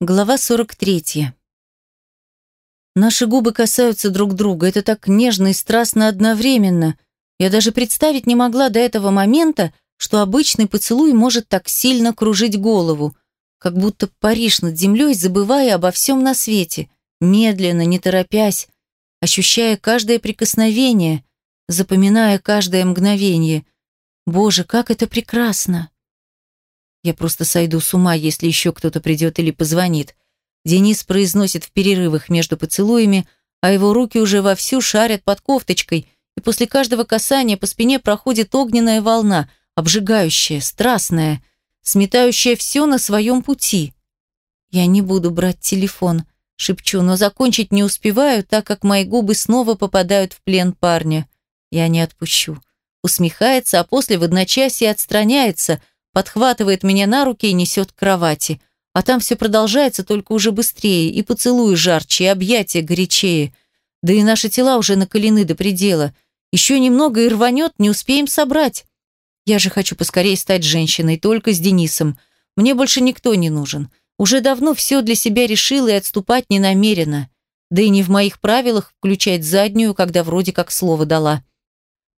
Глава 43. Наши губы касаются друг друга. Это так нежно и страстно одновременно. Я даже представить не могла до этого момента, что обычный поцелуй может так сильно кружить голову, как будто паришь над землей, забывая обо всем на свете, медленно, не торопясь, ощущая каждое прикосновение, запоминая каждое мгновение. Боже, как это прекрасно! Я просто сойду с ума, если еще кто-то придет или позвонит. Денис произносит в перерывах между поцелуями, а его руки уже вовсю шарят под кофточкой, и после каждого касания по спине проходит огненная волна, обжигающая, страстная, сметающая все на своем пути. Я не буду брать телефон, шепчу, но закончить не успеваю, так как мои губы снова попадают в плен парня. Я не отпущу. Усмехается, а после в одночасье отстраняется – подхватывает меня на руки и несет к кровати. А там все продолжается, только уже быстрее, и поцелуи жарче, и объятия горячее. Да и наши тела уже накалены до предела. Еще немного и рванет, не успеем собрать. Я же хочу поскорее стать женщиной, только с Денисом. Мне больше никто не нужен. Уже давно все для себя решила и отступать не намерена. Да и не в моих правилах включать заднюю, когда вроде как слово дала.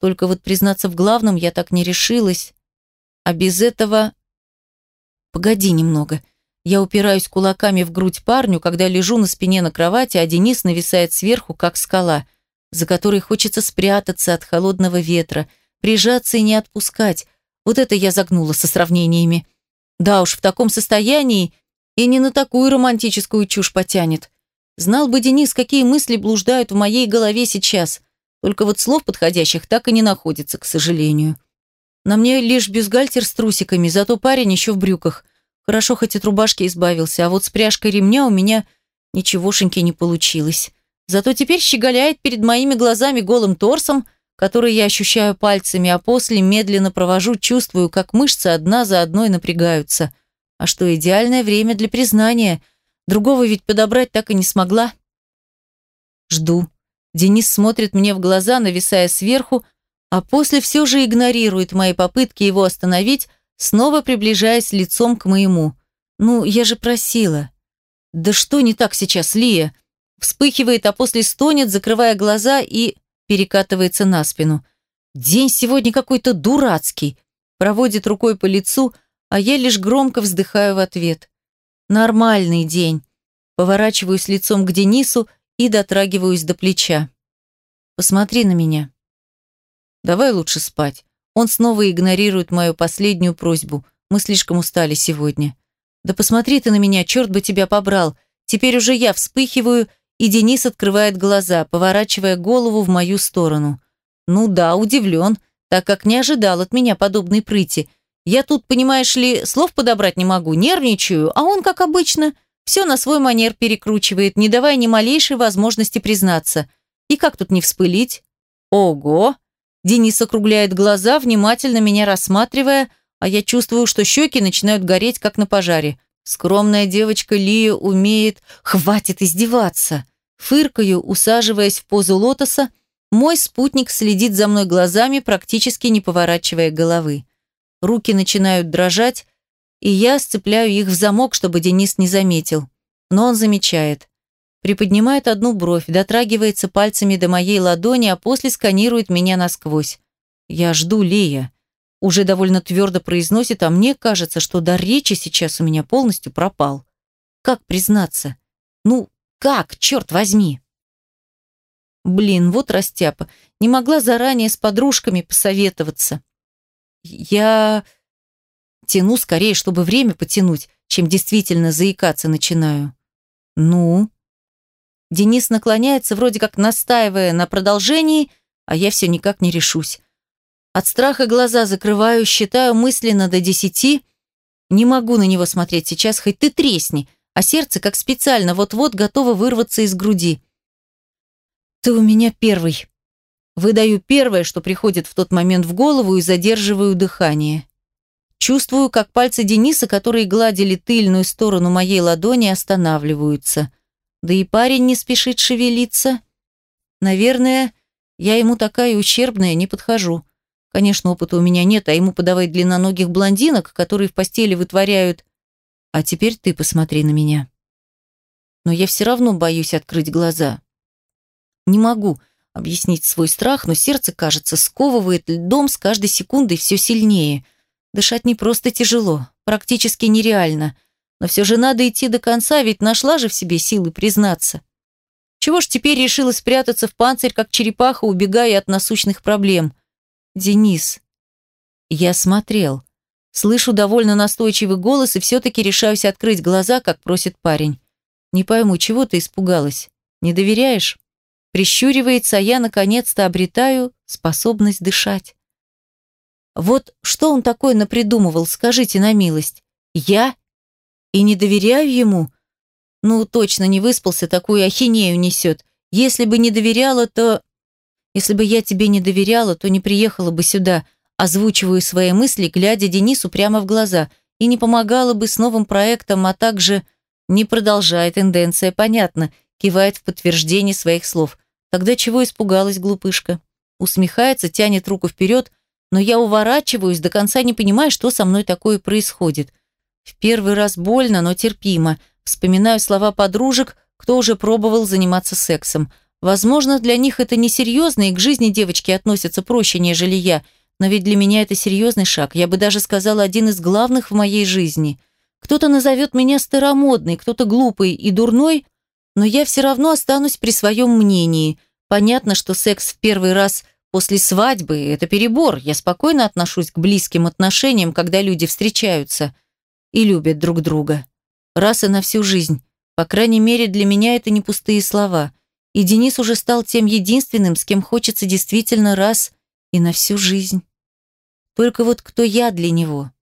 Только вот признаться в главном я так не решилась. А без этого... Погоди немного. Я упираюсь кулаками в грудь парню, когда лежу на спине на кровати, а Денис нависает сверху, как скала, за которой хочется спрятаться от холодного ветра, прижаться и не отпускать. Вот это я загнула со сравнениями. Да уж, в таком состоянии и не на такую романтическую чушь потянет. Знал бы Денис, какие мысли блуждают в моей голове сейчас. Только вот слов подходящих так и не находится, к сожалению. На мне лишь бюстгальтер с трусиками, зато парень еще в брюках. Хорошо, хоть от рубашки избавился, а вот с пряжкой ремня у меня ничегошеньки не получилось. Зато теперь щеголяет перед моими глазами голым торсом, который я ощущаю пальцами, а после медленно провожу, чувствую, как мышцы одна за одной напрягаются. А что идеальное время для признания. Другого ведь подобрать так и не смогла. Жду. Денис смотрит мне в глаза, нависая сверху, а после все же игнорирует мои попытки его остановить, снова приближаясь лицом к моему. «Ну, я же просила». «Да что не так сейчас, Лия?» Вспыхивает, а после стонет, закрывая глаза и перекатывается на спину. «День сегодня какой-то дурацкий», проводит рукой по лицу, а я лишь громко вздыхаю в ответ. «Нормальный день». Поворачиваюсь лицом к Денису и дотрагиваюсь до плеча. «Посмотри на меня». Давай лучше спать. Он снова игнорирует мою последнюю просьбу. Мы слишком устали сегодня. Да посмотри ты на меня, черт бы тебя побрал. Теперь уже я вспыхиваю, и Денис открывает глаза, поворачивая голову в мою сторону. Ну да, удивлен, так как не ожидал от меня подобной прыти. Я тут, понимаешь ли, слов подобрать не могу, нервничаю, а он, как обычно, все на свой манер перекручивает, не давая ни малейшей возможности признаться. И как тут не вспылить? Ого! Денис округляет глаза, внимательно меня рассматривая, а я чувствую, что щеки начинают гореть, как на пожаре. Скромная девочка Лия умеет... Хватит издеваться! Фыркаю, усаживаясь в позу лотоса, мой спутник следит за мной глазами, практически не поворачивая головы. Руки начинают дрожать, и я сцепляю их в замок, чтобы Денис не заметил. Но он замечает. Приподнимает одну бровь, дотрагивается пальцами до моей ладони, а после сканирует меня насквозь. «Я жду Лея». Уже довольно твердо произносит, а мне кажется, что дар речи сейчас у меня полностью пропал. Как признаться? Ну, как, черт возьми? Блин, вот растяпа. Не могла заранее с подружками посоветоваться. Я тяну скорее, чтобы время потянуть, чем действительно заикаться начинаю. Ну, Денис наклоняется, вроде как настаивая на продолжении, а я все никак не решусь. От страха глаза закрываю, считаю мысленно до десяти. Не могу на него смотреть сейчас, хоть ты тресни, а сердце как специально вот-вот готово вырваться из груди. Ты у меня первый. Выдаю первое, что приходит в тот момент в голову и задерживаю дыхание. Чувствую, как пальцы Дениса, которые гладили тыльную сторону моей ладони, останавливаются. Да и парень не спешит шевелиться. Наверное, я ему такая ущербная не подхожу. Конечно, опыта у меня нет, а ему подавать длинноногих блондинок, которые в постели вытворяют. А теперь ты посмотри на меня. но я все равно боюсь открыть глаза. Не могу объяснить свой страх, но сердце, кажется, сковывает льдом с каждой секундой все сильнее. Дышать не просто тяжело, практически нереально. Но все же надо идти до конца, ведь нашла же в себе силы признаться. Чего ж теперь решила спрятаться в панцирь, как черепаха, убегая от насущных проблем? Денис. Я смотрел. Слышу довольно настойчивый голос и все-таки решаюсь открыть глаза, как просит парень. Не пойму, чего ты испугалась? Не доверяешь? Прищуривается, а я наконец-то обретаю способность дышать. Вот что он такое напридумывал, скажите на милость. Я? И не доверяю ему? Ну, точно не выспался, такую ахинею несет. Если бы не доверяла, то... Если бы я тебе не доверяла, то не приехала бы сюда, озвучиваю свои мысли, глядя Денису прямо в глаза, и не помогала бы с новым проектом, а также... Не продолжает тенденция, понятно, кивает в подтверждение своих слов. Тогда чего испугалась глупышка? Усмехается, тянет руку вперед, но я уворачиваюсь, до конца не понимая, что со мной такое происходит. В первый раз больно, но терпимо. Вспоминаю слова подружек, кто уже пробовал заниматься сексом. Возможно, для них это несерьезно, и к жизни девочки относятся проще, нежели я, но ведь для меня это серьезный шаг, я бы даже сказала, один из главных в моей жизни. Кто-то назовет меня старомодной, кто-то глупой и дурной, но я все равно останусь при своем мнении. Понятно, что секс в первый раз после свадьбы – это перебор. Я спокойно отношусь к близким отношениям, когда люди встречаются и любят друг друга. Раз и на всю жизнь. По крайней мере, для меня это не пустые слова. И Денис уже стал тем единственным, с кем хочется действительно раз и на всю жизнь. Только вот кто я для него?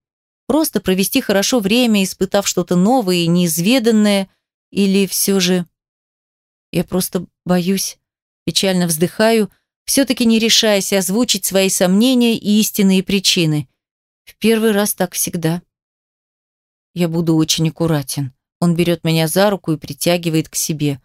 Просто провести хорошо время, испытав что-то новое и неизведанное, или все же... Я просто боюсь, печально вздыхаю, все-таки не решаясь озвучить свои сомнения и истинные причины. В первый раз так всегда. Я буду очень аккуратен. Он берет меня за руку и притягивает к себе.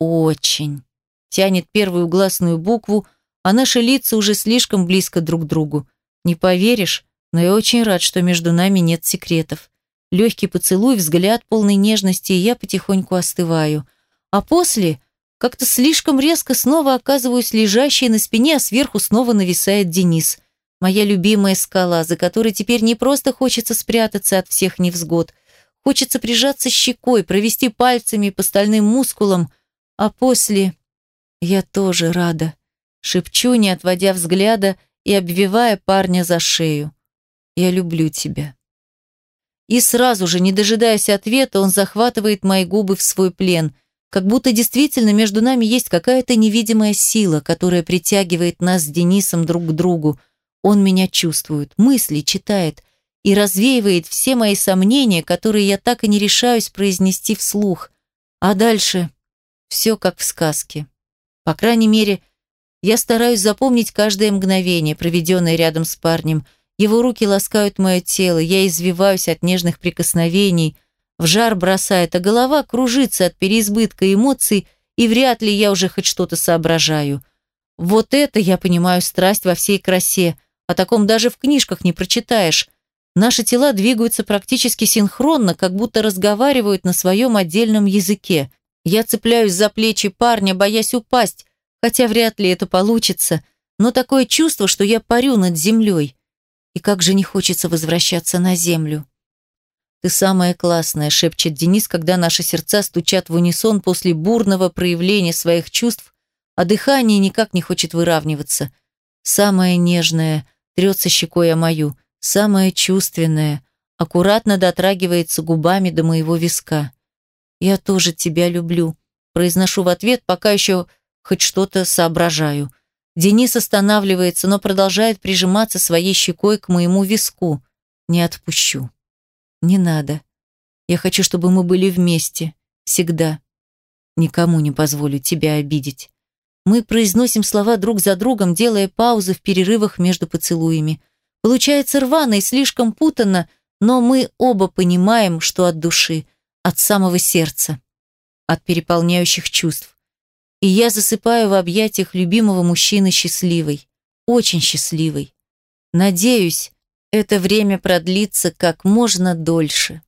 Очень. Тянет первую гласную букву, а наши лица уже слишком близко друг к другу. Не поверишь, но я очень рад, что между нами нет секретов. Легкий поцелуй, взгляд полный нежности, и я потихоньку остываю. А после как-то слишком резко снова оказываюсь лежащей на спине, а сверху снова нависает Денис. Моя любимая скала, за которой теперь не просто хочется спрятаться от всех невзгод. Хочется прижаться щекой, провести пальцами по стальным мускулам, а после... Я тоже рада. Шепчу, не отводя взгляда и обвивая парня за шею. Я люблю тебя. И сразу же, не дожидаясь ответа, он захватывает мои губы в свой плен, как будто действительно между нами есть какая-то невидимая сила, которая притягивает нас с Денисом друг к другу. Он меня чувствует, мысли читает и развеивает все мои сомнения, которые я так и не решаюсь произнести вслух. А дальше все как в сказке. По крайней мере, я стараюсь запомнить каждое мгновение, проведенное рядом с парнем – его руки ласкают мое тело, я извиваюсь от нежных прикосновений, в жар бросает, а голова кружится от переизбытка эмоций, и вряд ли я уже хоть что-то соображаю. Вот это я понимаю страсть во всей красе. О таком даже в книжках не прочитаешь. Наши тела двигаются практически синхронно, как будто разговаривают на своем отдельном языке. Я цепляюсь за плечи парня, боясь упасть, хотя вряд ли это получится, но такое чувство, что я парю над землей. И как же не хочется возвращаться на землю. «Ты самая классная», — шепчет Денис, когда наши сердца стучат в унисон после бурного проявления своих чувств, а дыхание никак не хочет выравниваться. «Самая нежная», — трется щекой о мою, «самая чувственная», аккуратно дотрагивается губами до моего виска. «Я тоже тебя люблю», — произношу в ответ, пока еще хоть что-то соображаю. Денис останавливается, но продолжает прижиматься своей щекой к моему виску. Не отпущу. Не надо. Я хочу, чтобы мы были вместе. Всегда. Никому не позволю тебя обидеть. Мы произносим слова друг за другом, делая паузы в перерывах между поцелуями. Получается рвано и слишком путанно, но мы оба понимаем, что от души, от самого сердца, от переполняющих чувств и я засыпаю в объятиях любимого мужчины счастливой, очень счастливой. Надеюсь, это время продлится как можно дольше.